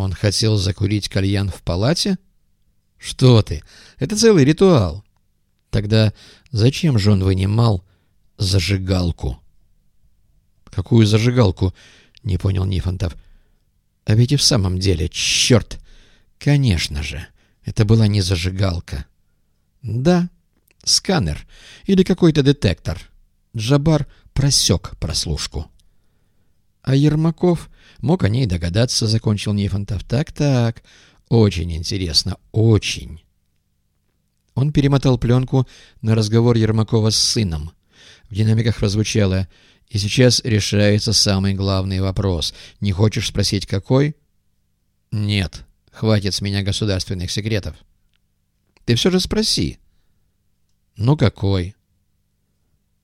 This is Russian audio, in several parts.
Он хотел закурить кальян в палате? Что ты? Это целый ритуал. Тогда зачем же он вынимал зажигалку? Какую зажигалку? Не понял Нифонтов. А ведь и в самом деле, черт! Конечно же, это была не зажигалка. Да, сканер или какой-то детектор. Джабар просек прослушку. А Ермаков мог о ней догадаться, закончил Нифонтов. Так-так, очень интересно, очень. Он перемотал пленку на разговор Ермакова с сыном. В динамиках прозвучало «И сейчас решается самый главный вопрос. Не хочешь спросить, какой?» «Нет, хватит с меня государственных секретов». «Ты все же спроси». «Ну какой?»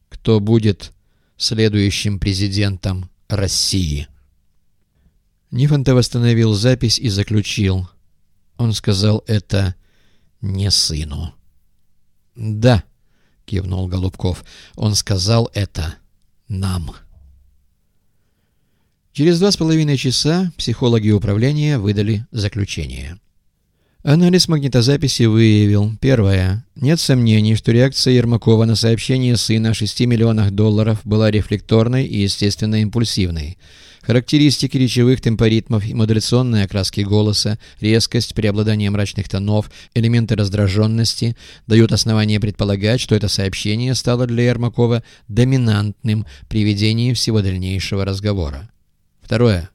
«Кто будет следующим президентом России?» Нифонтов восстановил запись и заключил. Он сказал это не сыну. «Да», — кивнул Голубков, — «он сказал это нам». Через два с половиной часа психологи управления выдали заключение. Анализ магнитозаписи выявил. Первое. Нет сомнений, что реакция Ермакова на сообщение сына о 6 миллионах долларов была рефлекторной и, естественно, импульсивной. Характеристики речевых темпоритмов и модуляционной окраски голоса, резкость, преобладание мрачных тонов, элементы раздраженности дают основание предполагать, что это сообщение стало для Ермакова доминантным при ведении всего дальнейшего разговора. Второе.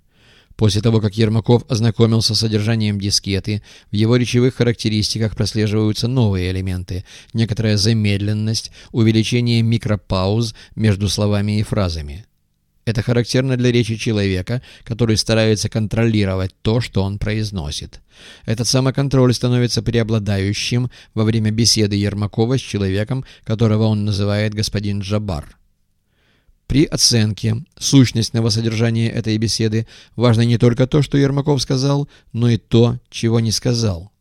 После того, как Ермаков ознакомился с содержанием дискеты, в его речевых характеристиках прослеживаются новые элементы, некоторая замедленность, увеличение микропауз между словами и фразами. Это характерно для речи человека, который старается контролировать то, что он произносит. Этот самоконтроль становится преобладающим во время беседы Ермакова с человеком, которого он называет господин Джабар. При оценке сущностного содержания этой беседы важно не только то, что Ермаков сказал, но и то, чего не сказал.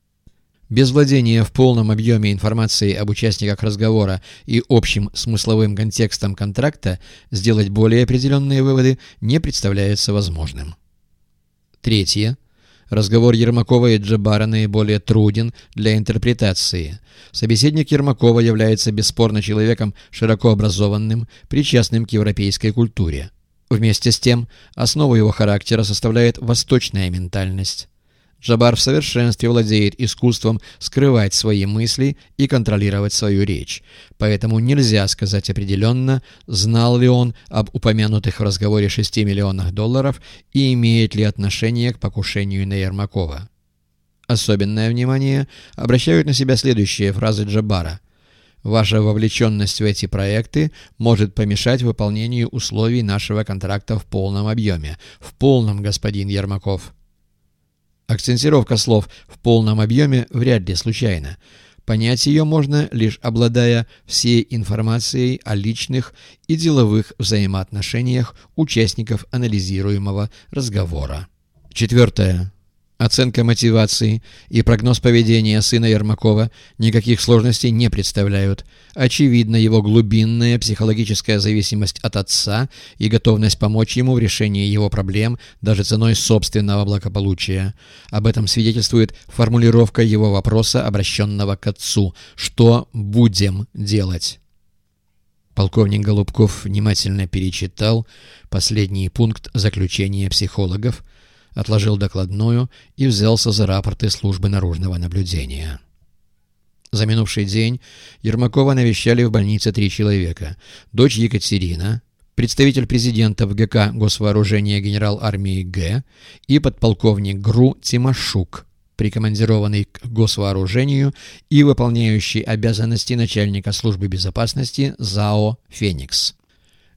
Без владения в полном объеме информацией об участниках разговора и общим смысловым контекстом контракта сделать более определенные выводы не представляется возможным. Третье. Разговор Ермакова и Джабара наиболее труден для интерпретации. Собеседник Ермакова является бесспорно человеком широко образованным, причастным к европейской культуре. Вместе с тем, основу его характера составляет восточная ментальность. Джабар в совершенстве владеет искусством скрывать свои мысли и контролировать свою речь. Поэтому нельзя сказать определенно, знал ли он об упомянутых в разговоре 6 миллионах долларов и имеет ли отношение к покушению на Ермакова. Особенное внимание обращают на себя следующие фразы Джабара. «Ваша вовлеченность в эти проекты может помешать выполнению условий нашего контракта в полном объеме. В полном, господин Ермаков». Акцентировка слов в полном объеме вряд ли случайна. Понять ее можно, лишь обладая всей информацией о личных и деловых взаимоотношениях участников анализируемого разговора. Четвертое. Оценка мотивации и прогноз поведения сына Ермакова никаких сложностей не представляют. Очевидно его глубинная психологическая зависимость от отца и готовность помочь ему в решении его проблем даже ценой собственного благополучия. Об этом свидетельствует формулировка его вопроса, обращенного к отцу «Что будем делать?». Полковник Голубков внимательно перечитал последний пункт заключения психологов – отложил докладную и взялся за рапорты службы наружного наблюдения. За минувший день Ермакова навещали в больнице три человека. Дочь Екатерина, представитель президента в ГК Госвооружения генерал армии Г и подполковник ГРУ Тимошук, прикомандированный к Госвооружению и выполняющий обязанности начальника службы безопасности ЗАО «Феникс».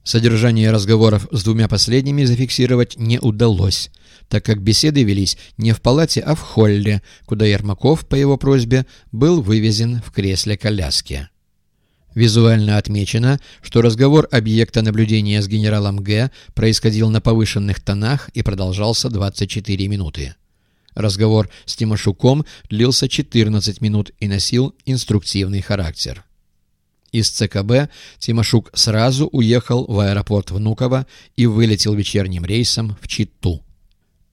Содержание разговоров с двумя последними зафиксировать не удалось, так как беседы велись не в палате, а в холле, куда Ермаков, по его просьбе, был вывезен в кресле коляски. Визуально отмечено, что разговор объекта наблюдения с генералом Г. происходил на повышенных тонах и продолжался 24 минуты. Разговор с Тимошуком длился 14 минут и носил инструктивный характер. Из ЦКБ Тимошук сразу уехал в аэропорт Внуково и вылетел вечерним рейсом в Читу.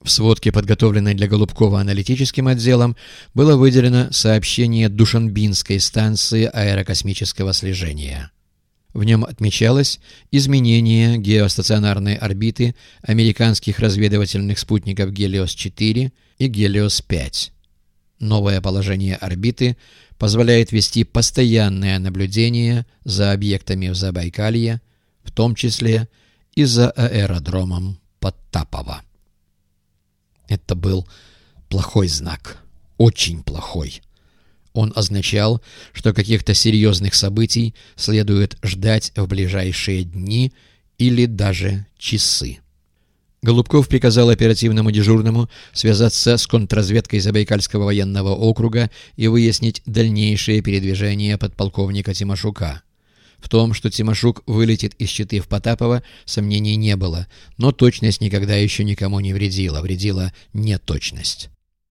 В сводке, подготовленной для Голубкова аналитическим отделом, было выделено сообщение Душанбинской станции аэрокосмического слежения. В нем отмечалось изменение геостационарной орбиты американских разведывательных спутников «Гелиос-4» и «Гелиос-5». Новое положение орбиты позволяет вести постоянное наблюдение за объектами в Забайкалье, в том числе и за аэродромом Подтапово. Это был плохой знак, очень плохой. Он означал, что каких-то серьезных событий следует ждать в ближайшие дни или даже часы. Голубков приказал оперативному дежурному связаться с контрразведкой Забайкальского военного округа и выяснить дальнейшее передвижение подполковника Тимошука. В том, что Тимошук вылетит из щиты в Потапова, сомнений не было, но точность никогда еще никому не вредила, вредила неточность.